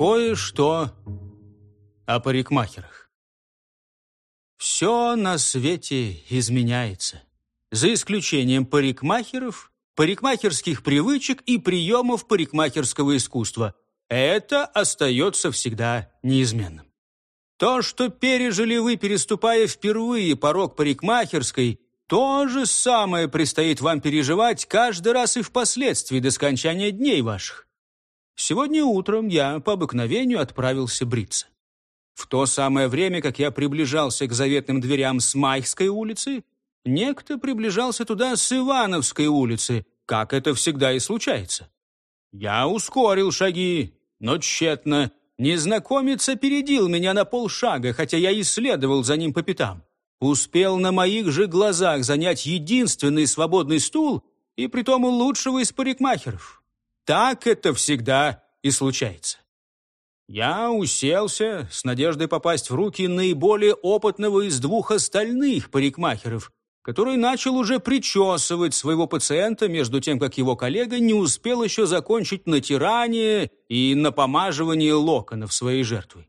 Кое-что о парикмахерах. Все на свете изменяется, за исключением парикмахеров, парикмахерских привычек и приемов парикмахерского искусства. Это остается всегда неизменным. То, что пережили вы, переступая впервые порог парикмахерской, то же самое предстоит вам переживать каждый раз и впоследствии до скончания дней ваших. Сегодня утром я по обыкновению отправился бриться. В то самое время, как я приближался к заветным дверям с Майской улицы, некто приближался туда с Ивановской улицы, как это всегда и случается. Я ускорил шаги, но тщетно. Незнакомец опередил меня на полшага, хотя я исследовал за ним по пятам. Успел на моих же глазах занять единственный свободный стул, и притом у лучшего из парикмахеров. Так это всегда и случается. Я уселся с надеждой попасть в руки наиболее опытного из двух остальных парикмахеров, который начал уже причесывать своего пациента, между тем, как его коллега не успел еще закончить натирание и напомаживание локонов своей жертвы.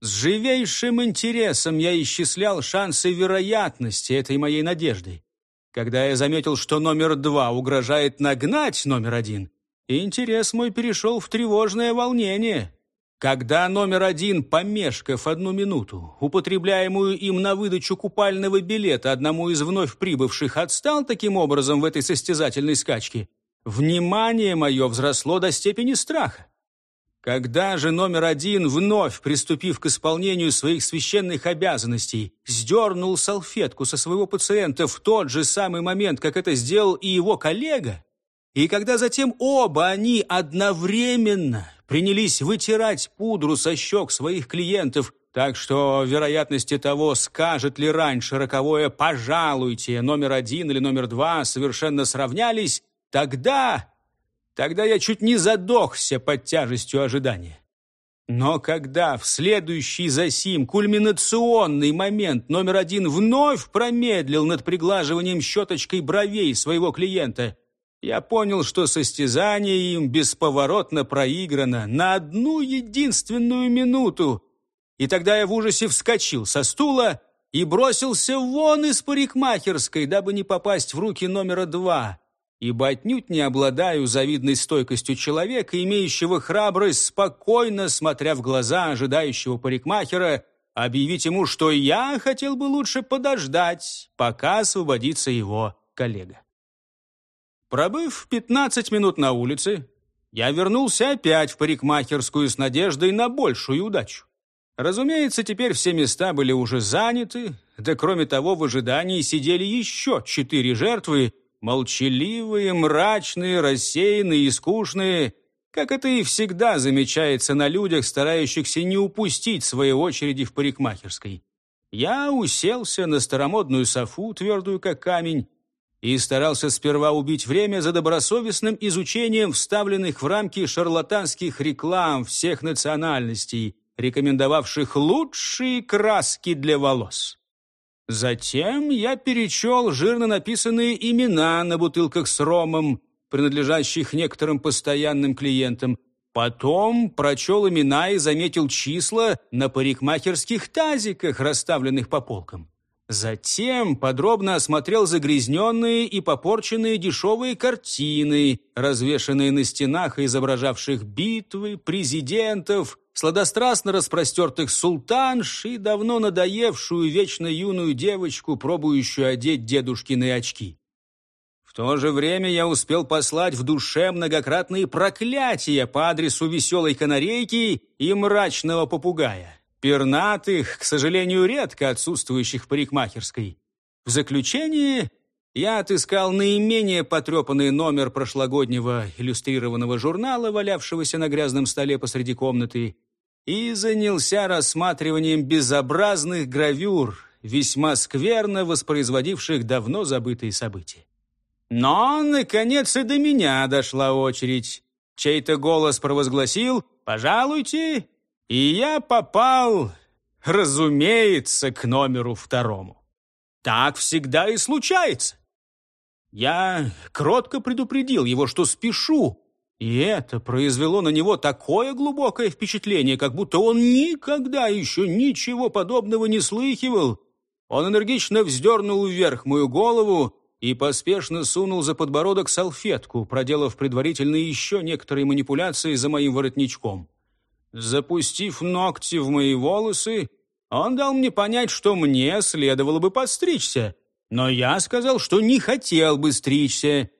С живейшим интересом я исчислял шансы вероятности этой моей надежды. Когда я заметил, что номер два угрожает нагнать номер один, интерес мой перешел в тревожное волнение. Когда номер один, помешкав одну минуту, употребляемую им на выдачу купального билета одному из вновь прибывших, отстал таким образом в этой состязательной скачке, внимание мое взросло до степени страха. Когда же номер один, вновь приступив к исполнению своих священных обязанностей, сдернул салфетку со своего пациента в тот же самый момент, как это сделал и его коллега, и когда затем оба они одновременно принялись вытирать пудру со щек своих клиентов, так что вероятности того, скажет ли раньше роковое «пожалуйте» номер один или номер два совершенно сравнялись, тогда, тогда я чуть не задохся под тяжестью ожидания. Но когда в следующий за сим кульминационный момент номер один вновь промедлил над приглаживанием щеточкой бровей своего клиента – я понял, что состязание им бесповоротно проиграно на одну единственную минуту. И тогда я в ужасе вскочил со стула и бросился вон из парикмахерской, дабы не попасть в руки номера два, ибо отнюдь не обладаю завидной стойкостью человека, имеющего храбрость, спокойно смотря в глаза ожидающего парикмахера, объявить ему, что я хотел бы лучше подождать, пока освободится его коллега. Пробыв 15 минут на улице, я вернулся опять в парикмахерскую с надеждой на большую удачу. Разумеется, теперь все места были уже заняты, да кроме того в ожидании сидели еще четыре жертвы, молчаливые, мрачные, рассеянные и скучные, как это и всегда замечается на людях, старающихся не упустить своей очереди в парикмахерской. Я уселся на старомодную софу, твердую как камень, и старался сперва убить время за добросовестным изучением вставленных в рамки шарлатанских реклам всех национальностей, рекомендовавших лучшие краски для волос. Затем я перечел жирно написанные имена на бутылках с ромом, принадлежащих некоторым постоянным клиентам. Потом прочел имена и заметил числа на парикмахерских тазиках, расставленных по полкам. Затем подробно осмотрел загрязненные и попорченные дешевые картины, развешанные на стенах изображавших битвы, президентов, сладострастно распростертых султанш и давно надоевшую вечно юную девочку, пробующую одеть дедушкины очки. В то же время я успел послать в душе многократные проклятия по адресу веселой канарейки и мрачного попугая пернатых, к сожалению, редко отсутствующих в парикмахерской. В заключение я отыскал наименее потрепанный номер прошлогоднего иллюстрированного журнала, валявшегося на грязном столе посреди комнаты, и занялся рассматриванием безобразных гравюр, весьма скверно воспроизводивших давно забытые события. Но, наконец, и до меня дошла очередь. Чей-то голос провозгласил «Пожалуйте, и я попал, разумеется, к номеру второму. Так всегда и случается. Я кротко предупредил его, что спешу, И это произвело на него такое глубокое впечатление, как будто он никогда еще ничего подобного не слыхивал. Он энергично вздернул вверх мою голову и поспешно сунул за подбородок салфетку, проделав предварительно еще некоторые манипуляции за моим воротничком. Запустив ногти в мои волосы, он дал мне понять, что мне следовало бы подстричься, но я сказал, что не хотел бы стричься.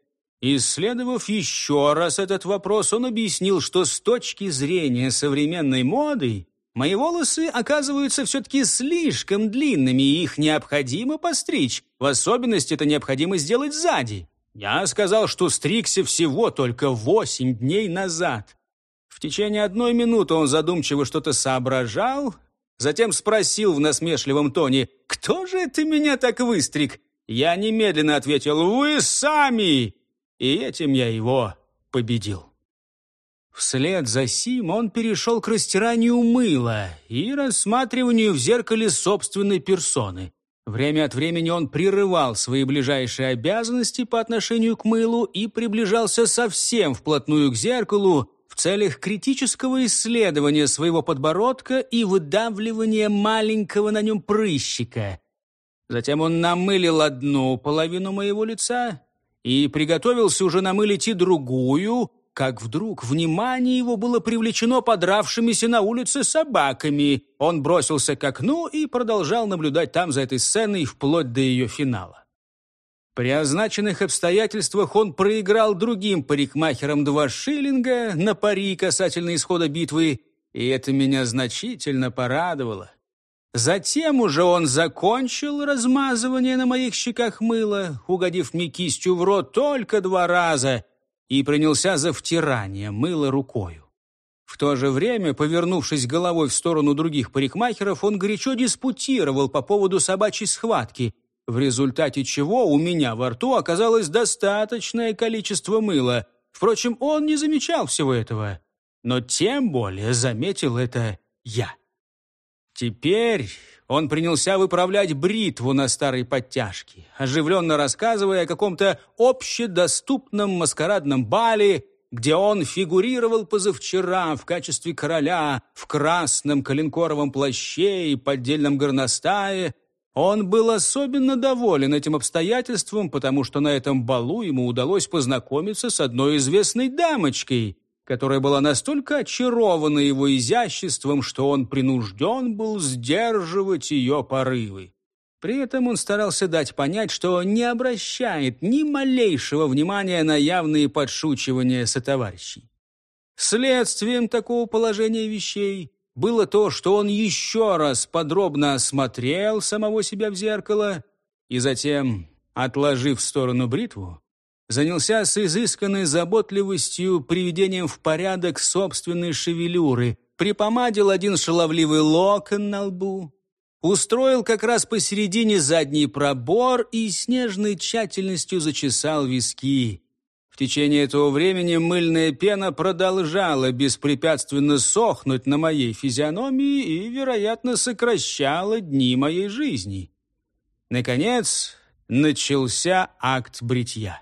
Исследовав еще раз этот вопрос, он объяснил, что с точки зрения современной моды мои волосы оказываются все-таки слишком длинными, и их необходимо постричь. В особенности это необходимо сделать сзади. Я сказал, что стригся всего только восемь дней назад. В течение одной минуты он задумчиво что-то соображал, затем спросил в насмешливом тоне, «Кто же это меня так выстриг?» Я немедленно ответил, «Вы сами!» И этим я его победил. Вслед за сим он перешел к растиранию мыла и рассматриванию в зеркале собственной персоны. Время от времени он прерывал свои ближайшие обязанности по отношению к мылу и приближался совсем вплотную к зеркалу целях критического исследования своего подбородка и выдавливания маленького на нем прыщика. Затем он намылил одну половину моего лица и приготовился уже намылить и другую, как вдруг внимание его было привлечено подравшимися на улице собаками. Он бросился к окну и продолжал наблюдать там за этой сценой вплоть до ее финала. При означенных обстоятельствах он проиграл другим парикмахерам два шиллинга на пари касательно исхода битвы, и это меня значительно порадовало. Затем уже он закончил размазывание на моих щеках мыла, угодив мне кистью в рот только два раза, и принялся за втирание мыла рукою. В то же время, повернувшись головой в сторону других парикмахеров, он горячо диспутировал по поводу собачьей схватки, в результате чего у меня во рту оказалось достаточное количество мыла. Впрочем, он не замечал всего этого, но тем более заметил это я. Теперь он принялся выправлять бритву на старой подтяжке, оживленно рассказывая о каком-то общедоступном маскарадном бале, где он фигурировал позавчера в качестве короля в красном коленкоровом плаще и поддельном горностае. Он был особенно доволен этим обстоятельством, потому что на этом балу ему удалось познакомиться с одной известной дамочкой — которая была настолько очарована его изяществом, что он принужден был сдерживать ее порывы. При этом он старался дать понять, что не обращает ни малейшего внимания на явные подшучивания сотоварищей. Следствием такого положения вещей было то, что он еще раз подробно осмотрел самого себя в зеркало и затем, отложив в сторону бритву, занялся с изысканной заботливостью приведением в порядок собственной шевелюры, припомадил один шаловливый локон на лбу, устроил как раз посередине задний пробор и с нежной тщательностью зачесал виски. Течение этого времени мыльная пена продолжала беспрепятственно сохнуть на моей физиономии и, вероятно, сокращала дни моей жизни. Наконец, начался акт бритья.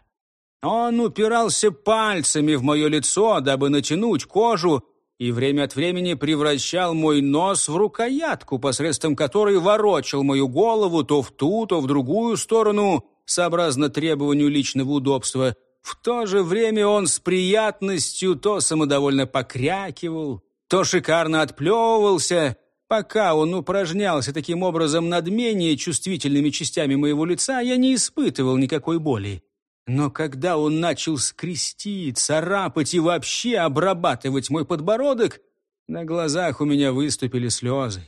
Он упирался пальцами в мое лицо, дабы натянуть кожу, и время от времени превращал мой нос в рукоятку, посредством которой ворочал мою голову то в ту, то в другую сторону, сообразно требованию личного удобства. В то же время он с приятностью то самодовольно покрякивал, то шикарно отплевывался. Пока он упражнялся таким образом над менее чувствительными частями моего лица, я не испытывал никакой боли. Но когда он начал скрести, царапать и вообще обрабатывать мой подбородок, на глазах у меня выступили слезы.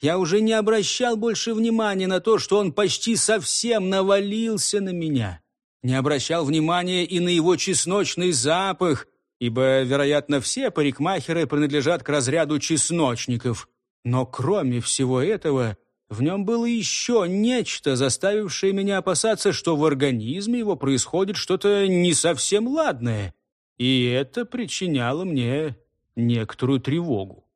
Я уже не обращал больше внимания на то, что он почти совсем навалился на меня. Не обращал внимания и на его чесночный запах, ибо, вероятно, все парикмахеры принадлежат к разряду чесночников. Но кроме всего этого, в нем было еще нечто, заставившее меня опасаться, что в организме его происходит что-то не совсем ладное, и это причиняло мне некоторую тревогу.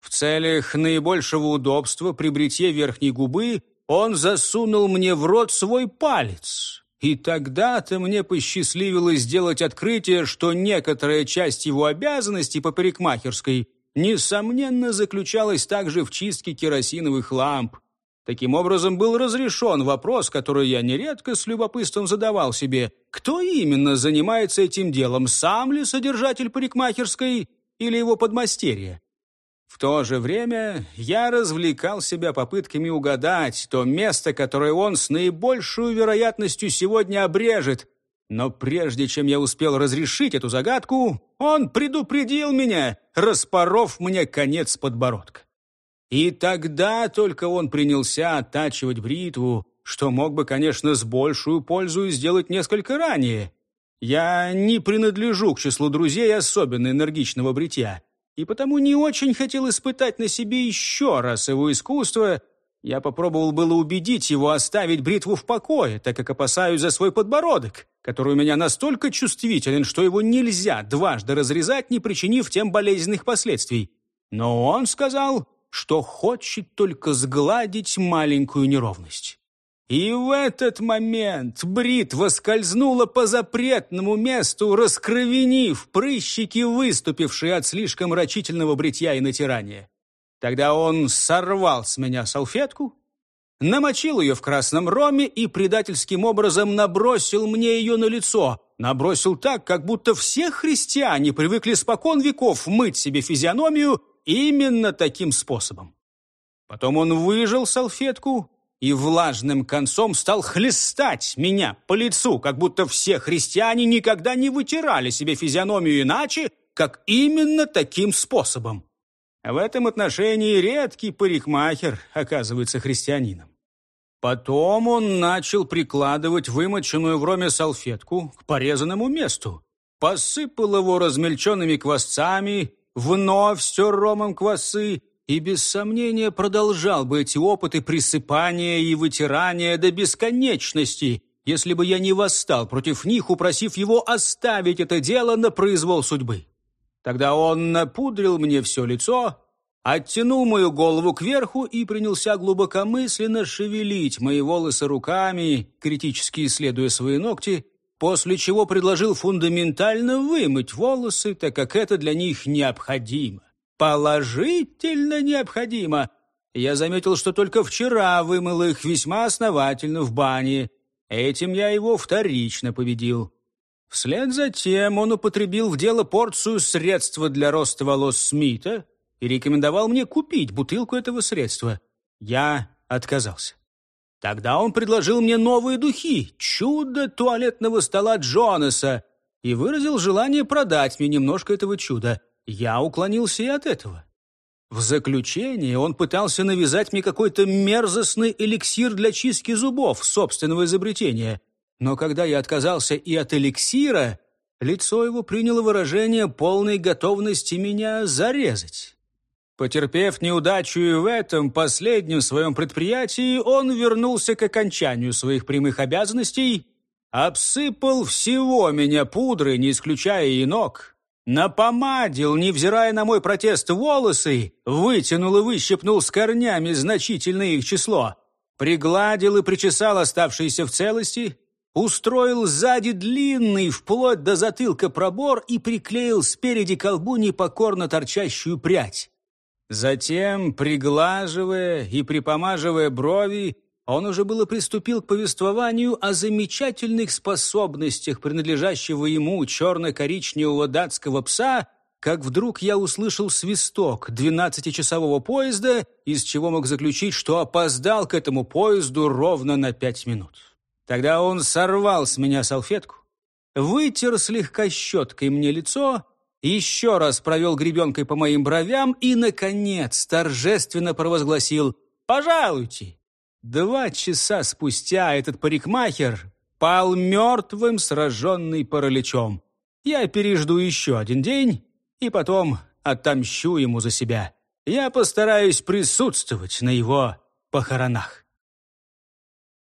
В целях наибольшего удобства при бритье верхней губы он засунул мне в рот свой палец И тогда-то мне посчастливилось сделать открытие, что некоторая часть его обязанностей по парикмахерской несомненно заключалась также в чистке керосиновых ламп. Таким образом, был разрешен вопрос, который я нередко с любопытством задавал себе. Кто именно занимается этим делом, сам ли содержатель парикмахерской или его подмастерье? В то же время я развлекал себя попытками угадать то место, которое он с наибольшей вероятностью сегодня обрежет. Но прежде чем я успел разрешить эту загадку, он предупредил меня, распоров мне конец подбородка. И тогда только он принялся оттачивать бритву, что мог бы, конечно, с большую пользу сделать несколько ранее. Я не принадлежу к числу друзей особенно энергичного бритья и потому не очень хотел испытать на себе еще раз его искусство. Я попробовал было убедить его оставить бритву в покое, так как опасаюсь за свой подбородок, который у меня настолько чувствителен, что его нельзя дважды разрезать, не причинив тем болезненных последствий. Но он сказал, что хочет только сгладить маленькую неровность. И в этот момент бритва скользнула по запретному месту, раскровенив прыщики, выступившие от слишком рачительного бритья и натирания. Тогда он сорвал с меня салфетку, намочил ее в красном роме и предательским образом набросил мне ее на лицо. Набросил так, как будто все христиане привыкли спокон веков мыть себе физиономию именно таким способом. Потом он выжил салфетку, и влажным концом стал хлестать меня по лицу, как будто все христиане никогда не вытирали себе физиономию иначе, как именно таким способом. В этом отношении редкий парикмахер оказывается христианином. Потом он начал прикладывать вымоченную в роме салфетку к порезанному месту, посыпал его размельченными квасцами, вновь стер ромом квасы и без сомнения продолжал бы эти опыты присыпания и вытирания до бесконечности, если бы я не восстал против них, упросив его оставить это дело на произвол судьбы. Тогда он напудрил мне все лицо, оттянул мою голову кверху и принялся глубокомысленно шевелить мои волосы руками, критически исследуя свои ногти, после чего предложил фундаментально вымыть волосы, так как это для них необходимо положительно необходимо. Я заметил, что только вчера вымыл их весьма основательно в бане. Этим я его вторично победил. Вслед за тем он употребил в дело порцию средства для роста волос Смита и рекомендовал мне купить бутылку этого средства. Я отказался. Тогда он предложил мне новые духи, чудо туалетного стола Джонаса, и выразил желание продать мне немножко этого чуда – я уклонился и от этого. В заключение он пытался навязать мне какой-то мерзостный эликсир для чистки зубов собственного изобретения. Но когда я отказался и от эликсира, лицо его приняло выражение полной готовности меня зарезать. Потерпев неудачу и в этом последнем своем предприятии, он вернулся к окончанию своих прямых обязанностей, обсыпал всего меня пудрой, не исключая и ног, Напомадил, невзирая на мой протест, волосы, вытянул и выщипнул с корнями значительное их число, пригладил и причесал оставшиеся в целости, устроил сзади длинный, вплоть до затылка пробор и приклеил спереди колбу непокорно торчащую прядь. Затем, приглаживая и припомаживая брови, он уже было приступил к повествованию о замечательных способностях принадлежащего ему черно-коричневого датского пса, как вдруг я услышал свисток двенадцатичасового поезда, из чего мог заключить, что опоздал к этому поезду ровно на пять минут. Тогда он сорвал с меня салфетку, вытер слегка щеткой мне лицо, еще раз провел гребенкой по моим бровям и, наконец, торжественно провозгласил «Пожалуйте!» Два часа спустя этот парикмахер пал мертвым, сраженный параличом. Я пережду еще один день и потом отомщу ему за себя. Я постараюсь присутствовать на его похоронах.